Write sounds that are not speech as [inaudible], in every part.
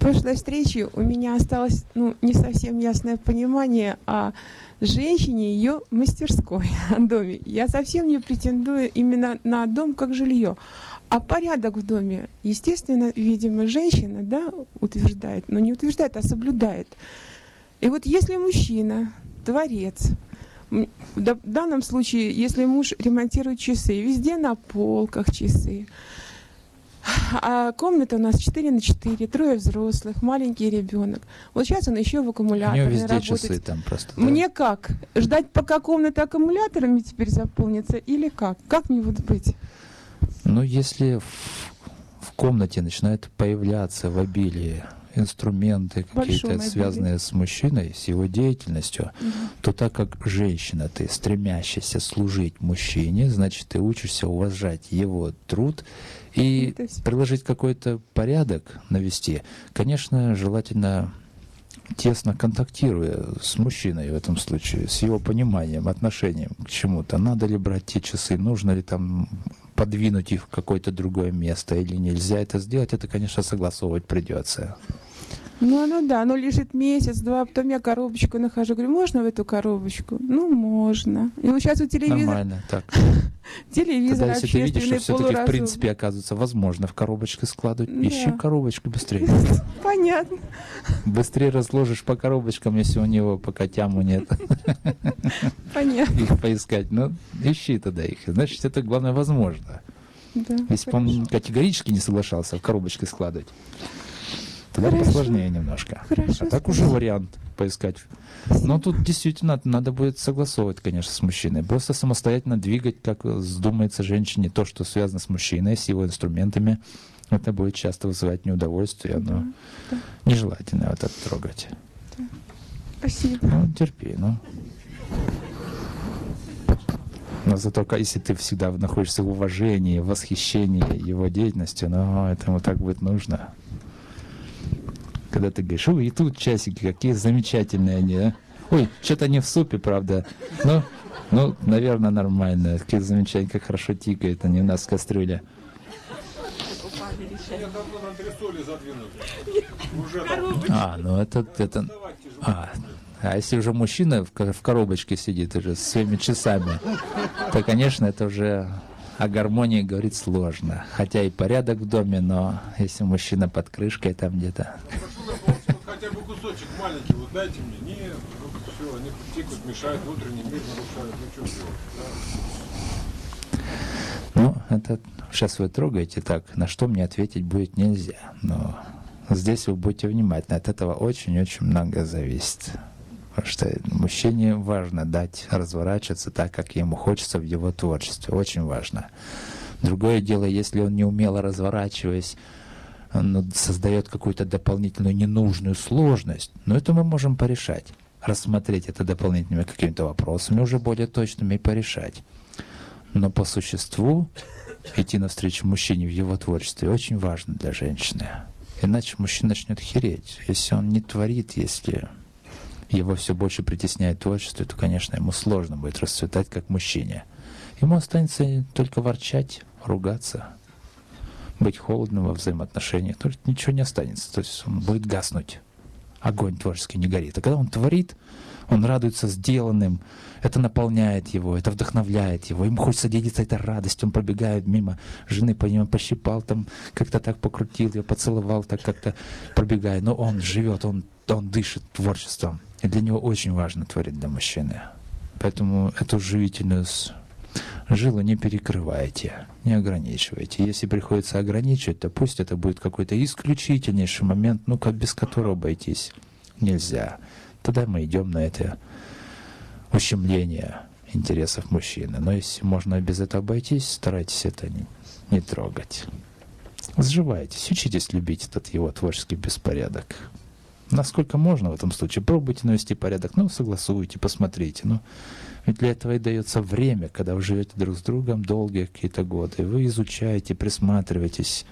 прошлой встрече у меня осталось ну, не совсем ясное понимание о женщине и ее мастерской [laughs] о доме. Я совсем не претендую именно на дом как жилье. А порядок в доме, естественно, видимо, женщина да, утверждает, но не утверждает, а соблюдает. И вот если мужчина, творец, в данном случае, если муж ремонтирует часы, везде на полках часы, а комната у нас 4 на 4, трое взрослых, маленький ребенок. Вот сейчас он еще в аккумуляторе У него везде работает. часы там просто. да. Мне как? Ждать, пока комната аккумуляторами теперь заполнится, или как? Как мне вот быть? Ну, если в, в комнате начинают появляться в обилии инструменты какие-то связанные с мужчиной, с его деятельностью, Мгм. то так как женщина, ты стремящаяся служить мужчине, значит, ты учишься уважать его труд и [laughs] приложить какой-то порядок, навести. Конечно, желательно тесно контактируя с мужчиной в этом случае, с его пониманием, отношением к чему-то. Надо ли брать те часы, нужно ли там подвинуть их в какое-то другое место или нельзя это сделать, это, конечно, согласовывать придется. Ну, ну да, оно лежит месяц-два, потом я коробочку нахожу. Говорю, можно в эту коробочку? Ну, можно. И вот сейчас у телевизора, Нормально, так. [laughs] телевизор Тогда, если ты видишь, что все-таки, в принципе, оказывается, возможно в коробочке складывать, ищи коробочку быстрее. [laughs] Понятно, Быстрее разложишь по коробочкам, если у него пока тяму нет, [laughs] понятно. их поискать. Ну, ищи тогда их. Значит, это главное возможно. Да, Если бы он категорически не соглашался в коробочке складывать, тогда Хорошо. посложнее немножко. Хорошо, а так уже спасибо. вариант поискать. Но тут действительно надо будет согласовывать, конечно, с мужчиной. Просто самостоятельно двигать, как вздумается женщине, то, что связано с мужчиной, с его инструментами, это будет часто вызывать неудовольствие, но да. нежелательно вот это трогать. Спасибо. Ну, терпи, ну. Но зато, если ты всегда находишься в уважении, в восхищении его деятельностью, ну, этому так быть нужно. Когда ты говоришь, ой, и тут часики, какие замечательные они, а? Ой, что-то не в супе, правда. Ну, ну, наверное, нормально. Какие замечательные, как хорошо тикает они у нас в кастрюле. А, ну это, это, а, а если уже мужчина в коробочке сидит уже с своими часами, то, конечно, это уже о гармонии говорить сложно. Хотя и порядок в доме, но если мужчина под крышкой там где-то. Кусочек маленький, вот дайте мне. Нет, ну все, они тикают, мешают, внутренний мир нарушают. Ну что делать? да? Ну, это сейчас вы трогаете так, на что мне ответить будет нельзя. Но здесь вы будете внимательны. От этого очень-очень много зависит. Потому что мужчине важно дать разворачиваться так, как ему хочется в его творчестве. Очень важно. Другое дело, если он неумело разворачиваясь, он ну, создает какую-то дополнительную ненужную сложность, но это мы можем порешать. Рассмотреть это дополнительными какими-то вопросами уже более точными и порешать. Но по существу идти навстречу мужчине в его творчестве очень важно для женщины. Иначе мужчина начнет хереть. Если он не творит, если его все больше притесняет творчество, то, конечно, ему сложно будет расцветать как мужчине. Ему останется только ворчать, ругаться, быть холодным во взаимоотношениях. Только ничего не останется. То есть он будет гаснуть. Огонь творческий не горит. А когда он творит, он радуется сделанным, это наполняет его, это вдохновляет его. Ему хочется делиться этой радостью. Он пробегает мимо жены, по нему пощипал, там как-то так покрутил ее, поцеловал, так как-то пробегая. Но он живет, он, он дышит творчеством. И для него очень важно творить для мужчины. Поэтому эту живительную с- жилу не перекрывайте, не ограничивайте. Если приходится ограничивать, то пусть это будет какой-то исключительнейший момент, ну как без которого обойтись нельзя. Тогда мы идем на это ущемление интересов мужчины. Но если можно без этого обойтись, старайтесь это не, не трогать. Сживайтесь, учитесь любить этот его творческий беспорядок. Насколько можно в этом случае, пробуйте навести порядок, ну, согласуйте, посмотрите. Ну, ведь для этого и дается время, когда вы живете друг с другом долгие какие-то годы. Вы изучаете, присматриваетесь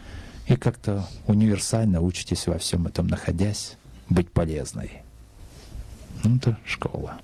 и как-то универсально учитесь во всем этом, находясь, быть полезной. Ну, это школа.